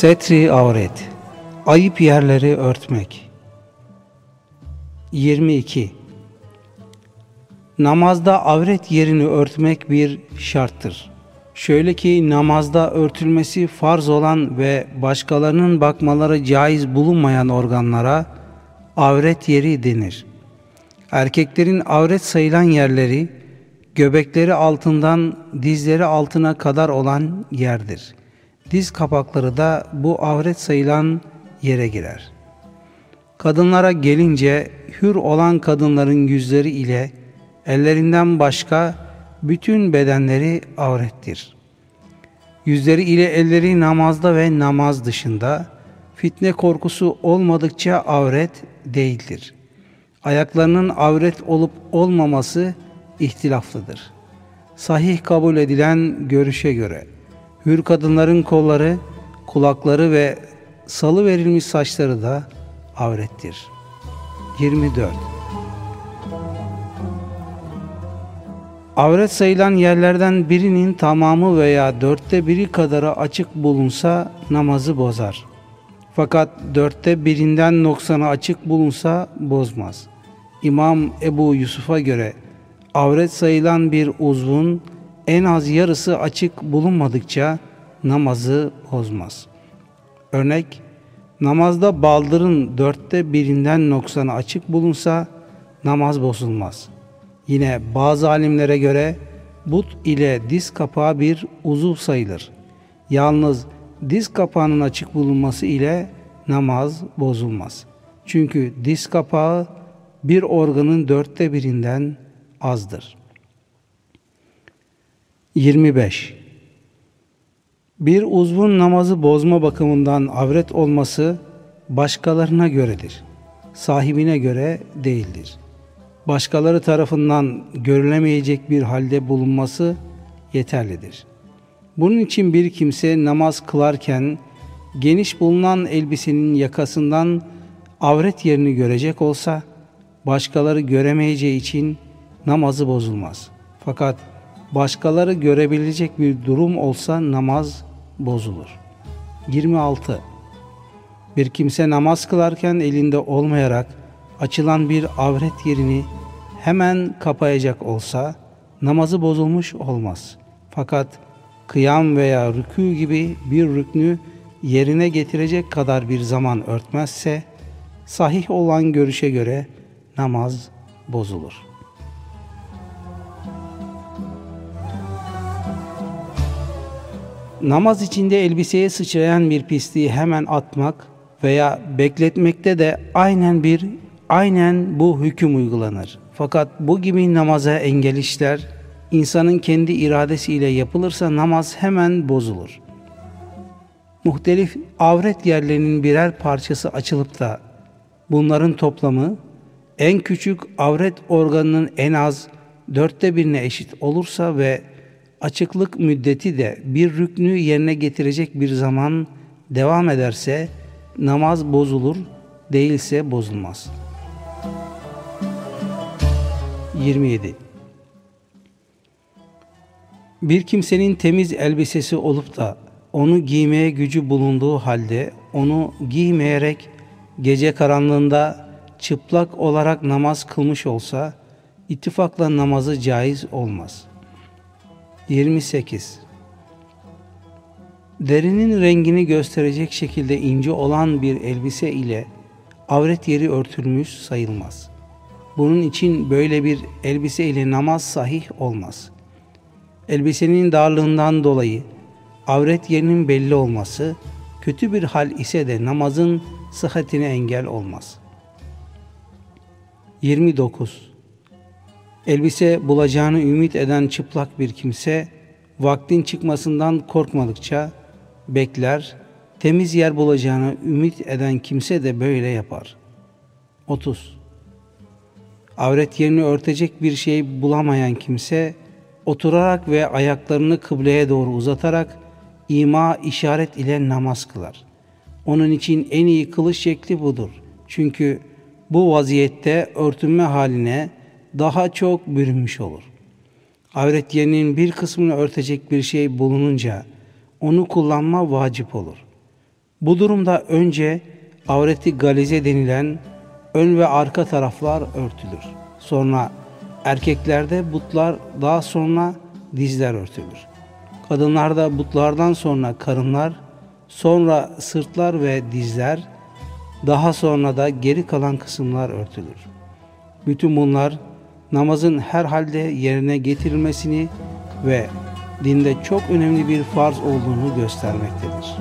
Setri avret Ayıp yerleri örtmek 22 Namazda avret yerini örtmek bir şarttır. Şöyle ki namazda örtülmesi farz olan ve başkalarının bakmaları caiz bulunmayan organlara avret yeri denir. Erkeklerin avret sayılan yerleri göbekleri altından dizleri altına kadar olan yerdir. Diz kapakları da bu avret sayılan yere girer. Kadınlara gelince hür olan kadınların yüzleri ile ellerinden başka bütün bedenleri avrettir. Yüzleri ile elleri namazda ve namaz dışında fitne korkusu olmadıkça avret değildir. Ayaklarının avret olup olmaması ihtilaflıdır. Sahih kabul edilen görüşe göre hür kadınların kolları, kulakları ve salı verilmiş saçları da avrettir. 24. Avret sayılan yerlerden birinin tamamı veya dörtte biri kadarı açık bulunsa namazı bozar. Fakat dörtte birinden noksanı açık bulunsa bozmaz. İmam Ebu Yusuf'a göre avret sayılan bir uzvun en az yarısı açık bulunmadıkça namazı bozmaz. Örnek, namazda baldırın dörtte birinden noksanı açık bulunsa namaz bozulmaz. Yine bazı alimlere göre but ile diz kapağı bir uzuv sayılır. Yalnız diz kapağının açık bulunması ile namaz bozulmaz. Çünkü diz kapağı bir organın dörtte birinden azdır. 25. Bir uzvun namazı bozma bakımından avret olması başkalarına göredir. Sahibine göre değildir. Başkaları tarafından görülemeyecek bir halde bulunması yeterlidir. Bunun için bir kimse namaz kılarken geniş bulunan elbisenin yakasından avret yerini görecek olsa başkaları göremeyeceği için namazı bozulmaz. Fakat başkaları görebilecek bir durum olsa namaz bozulur. 26. Bir kimse namaz kılarken elinde olmayarak açılan bir avret yerini hemen kapayacak olsa namazı bozulmuş olmaz. Fakat kıyam veya rükû gibi bir rüknü yerine getirecek kadar bir zaman örtmezse sahih olan görüşe göre namaz bozulur. Namaz içinde elbiseye sıçrayan bir pisliği hemen atmak veya bekletmekte de aynen bir aynen bu hüküm uygulanır. Fakat bu gibi namaza engel işler insanın kendi iradesiyle yapılırsa namaz hemen bozulur. Muhtelif avret yerlerinin birer parçası açılıp da bunların toplamı en küçük avret organının en az dörtte birine eşit olursa ve açıklık müddeti de bir rüknü yerine getirecek bir zaman devam ederse namaz bozulur, değilse bozulmaz. 27. Bir kimsenin temiz elbisesi olup da onu giymeye gücü bulunduğu halde onu giymeyerek gece karanlığında çıplak olarak namaz kılmış olsa ittifakla namazı caiz olmaz.'' 28 Derinin rengini gösterecek şekilde ince olan bir elbise ile avret yeri örtülmüş sayılmaz. Bunun için böyle bir elbise ile namaz sahih olmaz. Elbisenin darlığından dolayı avret yerinin belli olması kötü bir hal ise de namazın sıhhatine engel olmaz. 29 Elbise bulacağını ümit eden çıplak bir kimse vaktin çıkmasından korkmadıkça bekler, temiz yer bulacağını ümit eden kimse de böyle yapar. 30. Avret yerini örtecek bir şey bulamayan kimse oturarak ve ayaklarını kıbleye doğru uzatarak ima işaret ile namaz kılar. Onun için en iyi kılış şekli budur. Çünkü bu vaziyette örtünme haline daha çok bürünmüş olur. Avret yerinin bir kısmını örtecek bir şey bulununca onu kullanma vacip olur. Bu durumda önce avreti galize denilen ön ve arka taraflar örtülür. Sonra erkeklerde butlar daha sonra dizler örtülür. Kadınlarda butlardan sonra karınlar, sonra sırtlar ve dizler, daha sonra da geri kalan kısımlar örtülür. Bütün bunlar namazın her halde yerine getirilmesini ve dinde çok önemli bir farz olduğunu göstermektedir.